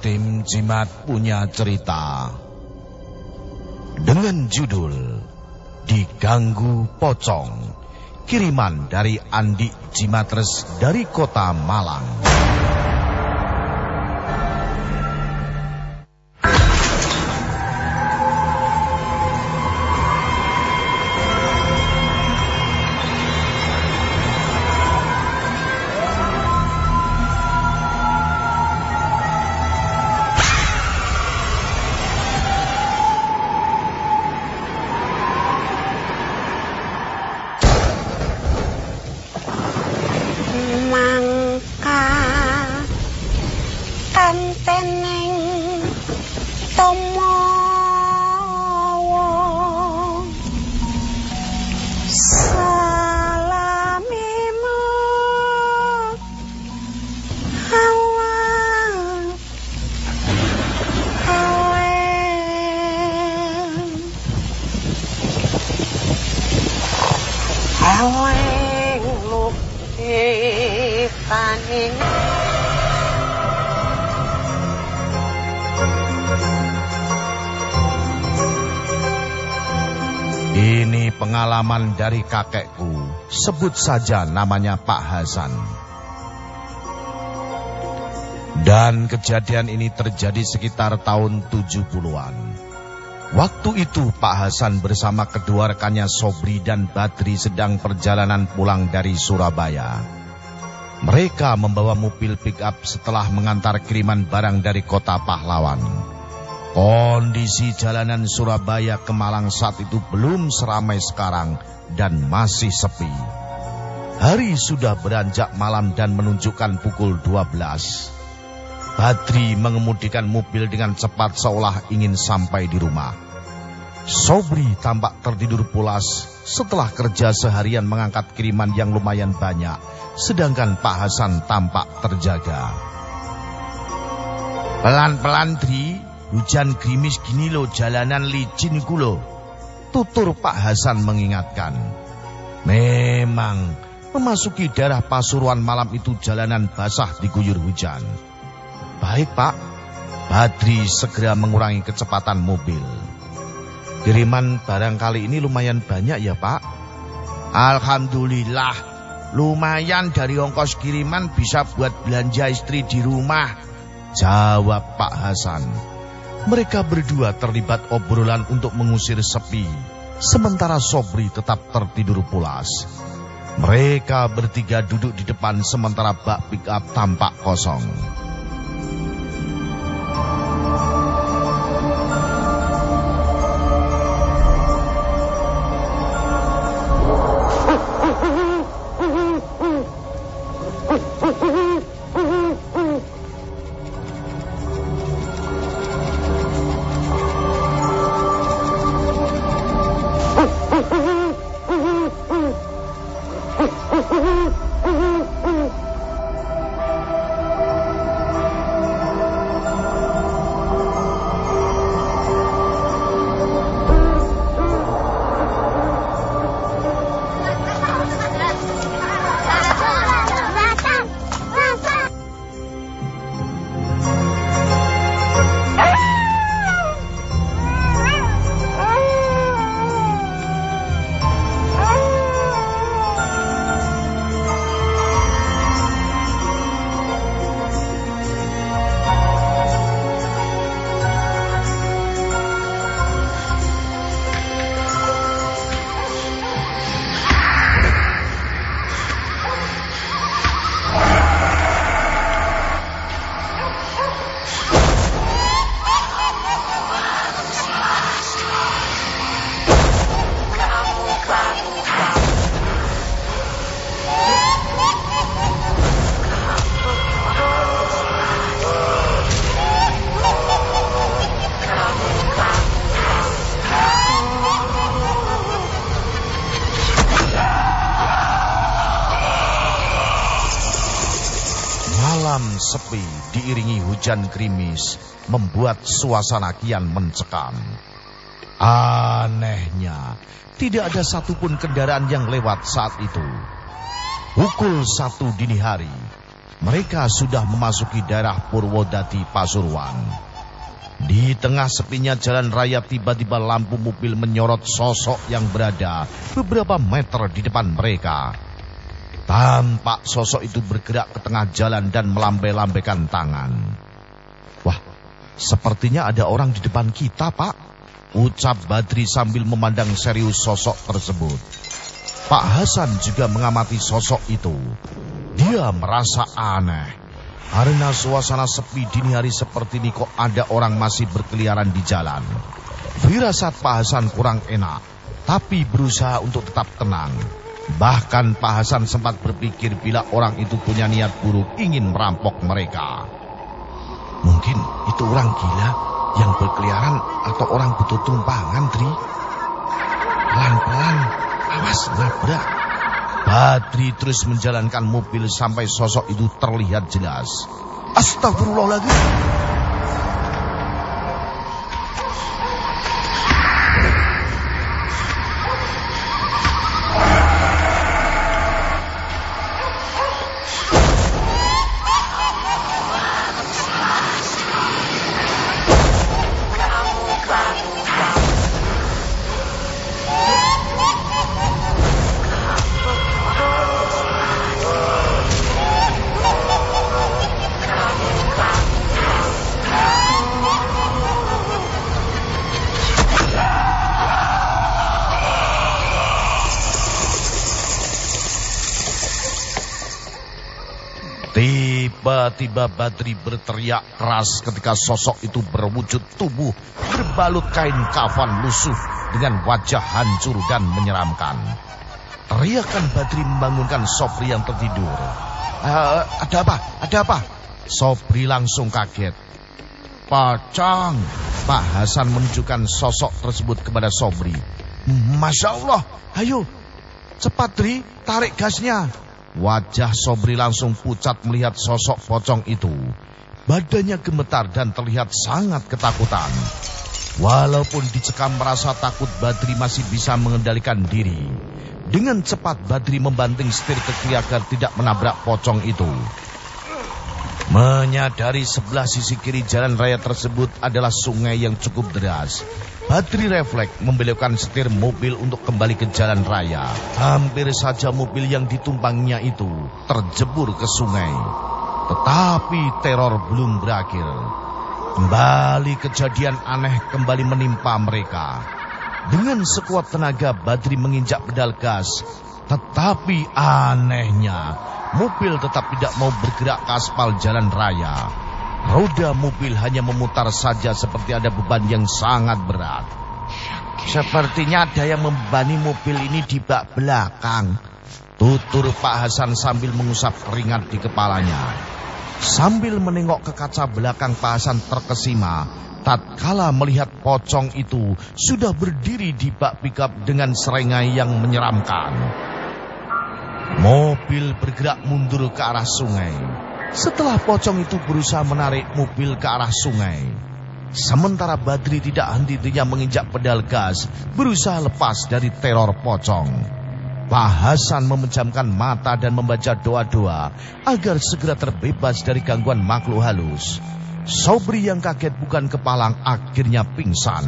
Jimat punya cerita dengan judul Diganggu Pocong. Kiriman dari Andi Jimatres dari kota Malang. มังกาทำเป็น Ini pengalaman dari kakekku. Sebut saja namanya Pak Hasan. Dan kejadian ini terjadi sekitar tahun 70-an. Waktu itu Pak Hasan bersama kedua rekannya Sobri dan Badri sedang perjalanan pulang dari Surabaya. Mereka membawa mobil pick-up setelah mengantar kiriman barang dari kota Pahlawan. Kondisi jalanan Surabaya ke Malang saat itu belum seramai sekarang dan masih sepi. Hari sudah beranjak malam dan menunjukkan pukul 12. Badri mengemudikan mobil dengan cepat seolah ingin sampai di rumah. Sobri tampak tertidur pulas setelah kerja seharian mengangkat kiriman yang lumayan banyak, sedangkan Pak Hasan tampak terjaga. Pelan-pelan Dri, hujan gerimis gini lo jalanan licin kulo. Tutur Pak Hasan mengingatkan. Memang, memasuki daerah Pasuruan malam itu jalanan basah diguyur hujan. Baik pak, Badri segera mengurangi kecepatan mobil. Kiriman barang kali ini lumayan banyak ya pak? Alhamdulillah, lumayan dari ongkos kiriman bisa buat belanja istri di rumah. Jawab Pak Hasan. Mereka berdua terlibat obrolan untuk mengusir sepi. Sementara Sobri tetap tertidur pulas. Mereka bertiga duduk di depan sementara bak pick up tampak kosong. Sepi diiringi hujan gerimis membuat suasana kian mencekam. Anehnya, tidak ada satupun kendaraan yang lewat saat itu. Pukul satu dini hari, mereka sudah memasuki daerah Purwodadi Pasuruan. Di tengah sepinya jalan raya tiba-tiba lampu mobil menyorot sosok yang berada beberapa meter di depan mereka. Tampak sosok itu bergerak ke tengah jalan dan melambai-lambaikan tangan. Wah, sepertinya ada orang di depan kita, Pak. Ucap Badri sambil memandang serius sosok tersebut. Pak Hasan juga mengamati sosok itu. Dia merasa aneh. Karena suasana sepi dini hari seperti ini kok ada orang masih berkeliaran di jalan. Firasat Pak Hasan kurang enak, tapi berusaha untuk tetap tenang. Bahkan Pak Hasan sempat berpikir bila orang itu punya niat buruk ingin merampok mereka. Mungkin itu orang gila yang berkeliaran atau orang butuh tumpangan, Tri. Pelan-pelan, awas nabrak. Badri terus menjalankan mobil sampai sosok itu terlihat jelas. Astagfirullahaladzim. Tiba-tiba Badri berteriak keras ketika sosok itu berwujud tubuh berbalut kain kafan lusuh dengan wajah hancur dan menyeramkan. Teriakan Badri membangunkan Sobri yang tertidur. Uh, ada apa? Ada apa? Sobri langsung kaget. Pacang. Pak Hasan menunjukkan sosok tersebut kepada Sobri. Masya Allah, ayo cepat Dri, tarik gasnya. Wajah Sobri langsung pucat melihat sosok pocong itu. Badannya gemetar dan terlihat sangat ketakutan. Walaupun dicekam merasa takut Badri masih bisa mengendalikan diri. Dengan cepat Badri membanting setir ke kiri agar tidak menabrak pocong itu. Menyadari sebelah sisi kiri jalan raya tersebut adalah sungai yang cukup deras. Badri refleks membelokkan setir mobil untuk kembali ke jalan raya. Hampir saja mobil yang ditumpangnya itu terjebur ke sungai. Tetapi teror belum berakhir. Kembali kejadian aneh kembali menimpa mereka. Dengan sekuat tenaga Badri menginjak pedal gas. Tetapi anehnya mobil tetap tidak mau bergerak ke aspal jalan raya. Roda mobil hanya memutar saja seperti ada beban yang sangat berat. Sepertinya ada yang membebani mobil ini di bak belakang. Tutur Pak Hasan sambil mengusap keringat di kepalanya. Sambil menengok ke kaca belakang Pak Hasan terkesima, tatkala melihat pocong itu sudah berdiri di bak pickup dengan serengai yang menyeramkan. Mobil bergerak mundur ke arah sungai. Setelah pocong itu berusaha menarik mobil ke arah sungai. Sementara Badri tidak henti-hentinya menginjak pedal gas, berusaha lepas dari teror pocong. Pak Hasan memejamkan mata dan membaca doa-doa agar segera terbebas dari gangguan makhluk halus. Sobri yang kaget bukan kepalang akhirnya pingsan.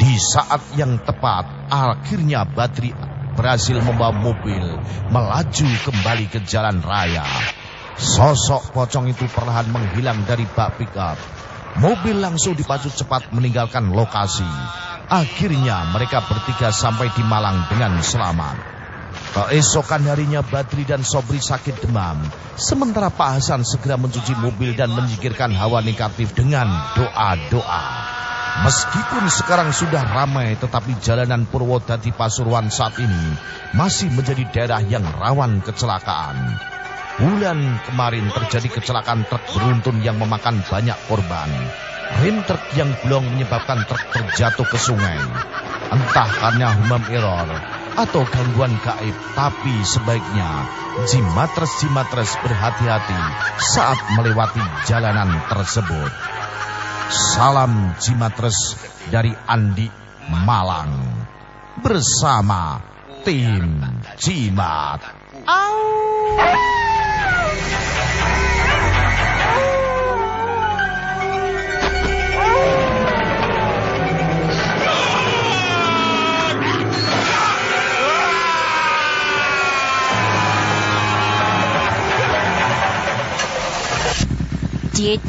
Di saat yang tepat, akhirnya Badri berhasil membawa mobil melaju kembali ke jalan raya. Sosok pocong itu perlahan menghilang dari bak pickup. Mobil langsung dipacu cepat meninggalkan lokasi. Akhirnya mereka bertiga sampai di Malang dengan selamat. Keesokan harinya Badri dan Sobri sakit demam. Sementara Pak Hasan segera mencuci mobil dan menyingkirkan hawa negatif dengan doa-doa. Meskipun sekarang sudah ramai tetapi jalanan Purwodadi Pasuruan saat ini masih menjadi daerah yang rawan kecelakaan. Bulan kemarin terjadi kecelakaan truk beruntun yang memakan banyak korban. Rem truk yang belum menyebabkan truk terjatuh ke sungai. Entah karena human error atau gangguan gaib, tapi sebaiknya jimatres-jimatres berhati-hati saat melewati jalanan tersebut. Salam Jimatres dari Andi Malang bersama tim Jimat. Au!